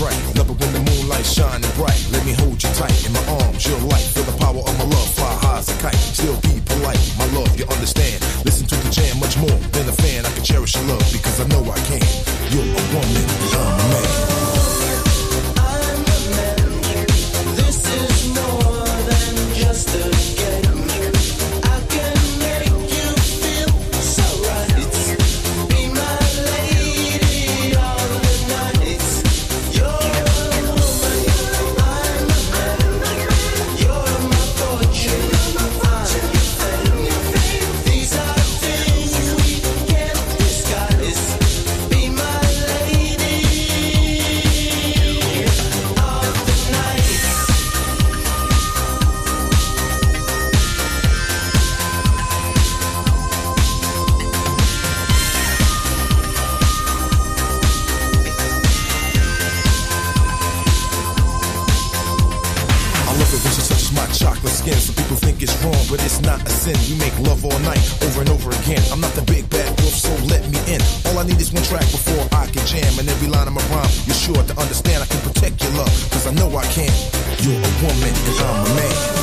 Right, Another when the moonlight shining bright. Let me hold you tight in my arms, your light. Feel the power of my love, fly high as a kite. Still be polite, my love, you understand. Listen to the jam, much more than a fan. I can cherish your love because I know I can. You're a woman, I'm a man. skin, so people think it's wrong, but it's not a sin. We make love all night, over and over again. I'm not the big bad wolf, so let me in. All I need is one track before I can jam, and every line of my rhyme, you're sure to understand. I can protect your love, cause I know I can. You're a woman, and I'm a man.